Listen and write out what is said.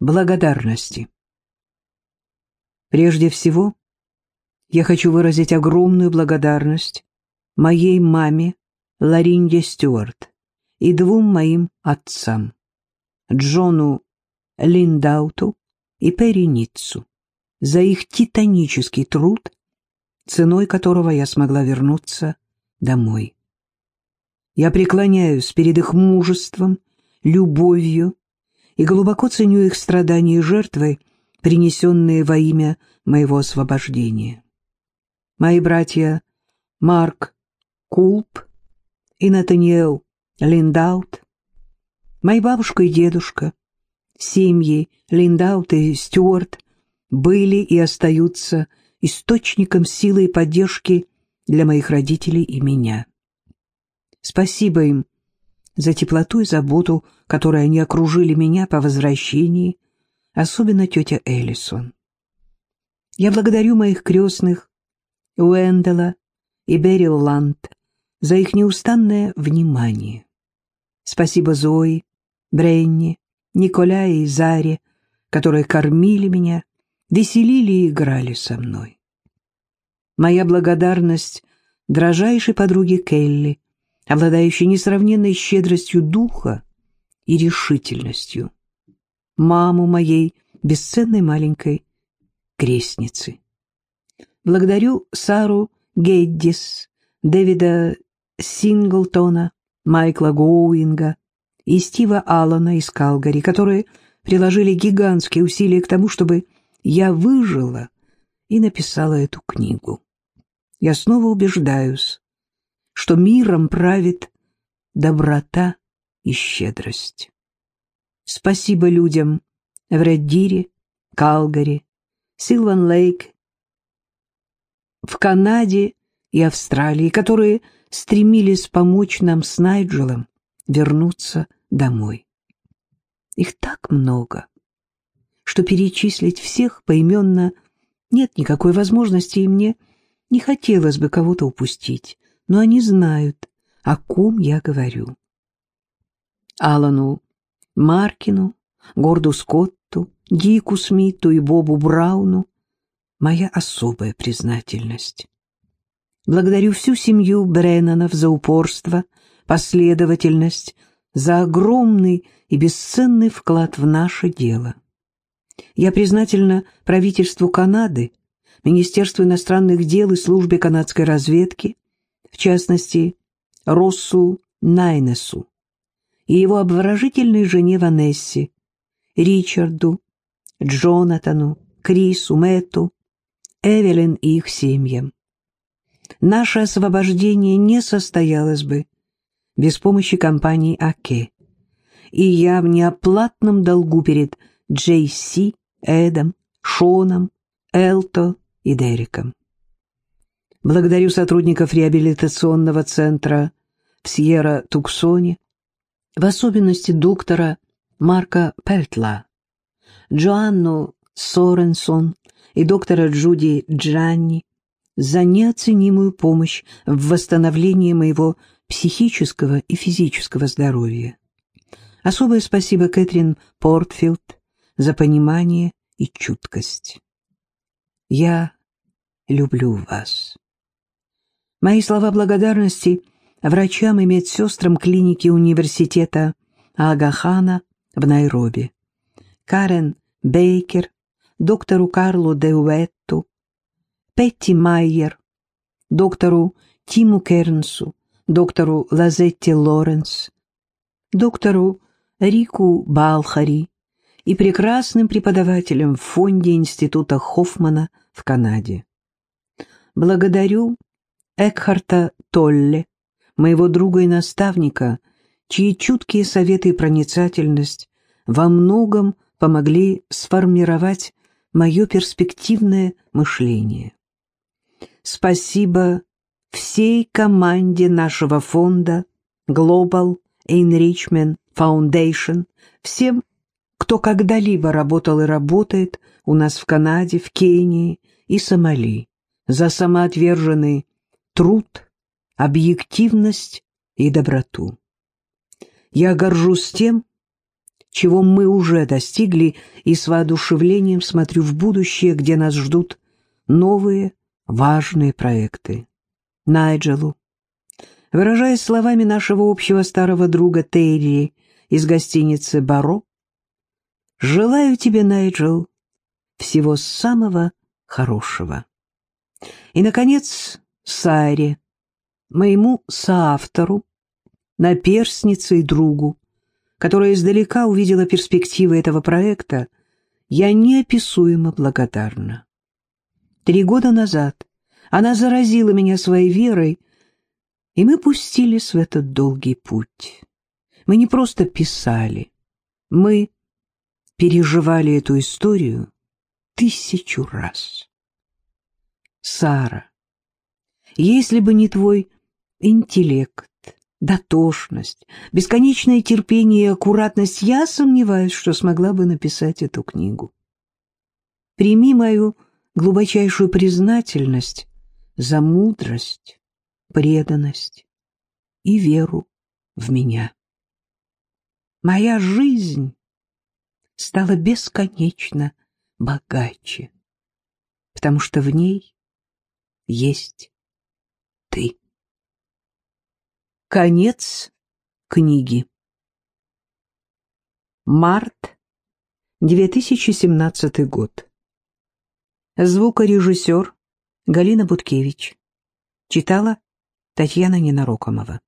благодарности. Прежде всего, я хочу выразить огромную благодарность моей маме Ларинде Стюарт и двум моим отцам, Джону Линдауту и Перри Ниццу, за их титанический труд, ценой которого я смогла вернуться домой. Я преклоняюсь перед их мужеством, любовью и глубоко ценю их страдания и жертвы, принесенные во имя моего освобождения. Мои братья Марк Кулп и Натаниэл Линдаут, моя бабушка и дедушка, семьи Линдаут и Стюарт были и остаются источником силы и поддержки для моих родителей и меня. Спасибо им за теплоту и заботу, которой они окружили меня по возвращении, особенно тетя Эллисон. Я благодарю моих крестных Уэндела и Берил Ланд за их неустанное внимание. Спасибо Зои, Бренни, Николя и Заре, которые кормили меня, веселили и играли со мной. Моя благодарность дрожайшей подруге Келли, обладающей несравненной щедростью духа и решительностью. Маму моей бесценной маленькой крестницы. Благодарю Сару Геддис, Дэвида Синглтона, Майкла Гоуинга и Стива Аллана из Калгари, которые приложили гигантские усилия к тому, чтобы я выжила и написала эту книгу. Я снова убеждаюсь, что миром правит доброта и щедрость. Спасибо людям в Реддире, Калгари, Силван-Лейк, в Канаде и Австралии, которые стремились помочь нам с Найджелом вернуться домой. Их так много, что перечислить всех поименно нет никакой возможности, и мне не хотелось бы кого-то упустить но они знают, о ком я говорю. Алану Маркину, Горду Скотту, Дику Смиту и Бобу Брауну моя особая признательность. Благодарю всю семью Бреннанов за упорство, последовательность, за огромный и бесценный вклад в наше дело. Я признательна правительству Канады, Министерству иностранных дел и службе канадской разведки, в частности, Россу Найнесу и его обворожительной жене Ванессе, Ричарду, Джонатану, Крису, Мэтту, Эвелин и их семьям. Наше освобождение не состоялось бы без помощи компании АКЕ, и я в неоплатном долгу перед Джей Си, Эдом, Шоном, Элто и Дериком. Благодарю сотрудников реабилитационного центра в Сьерра-Туксоне, в особенности доктора Марка Пельтла, Джоанну Соренсон и доктора Джуди Джанни за неоценимую помощь в восстановлении моего психического и физического здоровья. Особое спасибо Кэтрин Портфилд за понимание и чуткость. Я люблю вас. Мои слова благодарности врачам и медсестрам клиники университета Агахана в Найроби, Карен Бейкер, доктору Карлу Деуэтту, Петти Майер, доктору Тиму Кернсу, доктору Лазетти Лоренс, доктору Рику Балхари и прекрасным преподавателям в фонде Института Хоффмана в Канаде. Благодарю Экхарта Толле, моего друга и наставника, чьи чуткие советы и проницательность во многом помогли сформировать мое перспективное мышление. Спасибо всей команде нашего фонда Global Enrichment Foundation, всем, кто когда-либо работал и работает у нас в Канаде, в Кении и Сомали, за самоотверженный труд, объективность и доброту. Я горжусь тем, чего мы уже достигли, и с воодушевлением смотрю в будущее, где нас ждут новые важные проекты. Найджелу, выражаясь словами нашего общего старого друга Терри из гостиницы «Баро», «Желаю тебе, Найджел, всего самого хорошего». И, наконец, Сайре, моему соавтору, наперснице и другу, которая издалека увидела перспективы этого проекта, я неописуемо благодарна. Три года назад она заразила меня своей верой, и мы пустились в этот долгий путь. Мы не просто писали, мы переживали эту историю тысячу раз. Сара, если бы не твой интеллект, дотошность, бесконечное терпение и аккуратность, я сомневаюсь, что смогла бы написать эту книгу. Прими мою глубочайшую признательность за мудрость, преданность и веру в меня. Моя жизнь стала бесконечно богаче, потому что в ней есть ты. Конец книги. Март 2017 год. Звукорежиссер Галина Буткевич. Читала Татьяна Ненарокомова.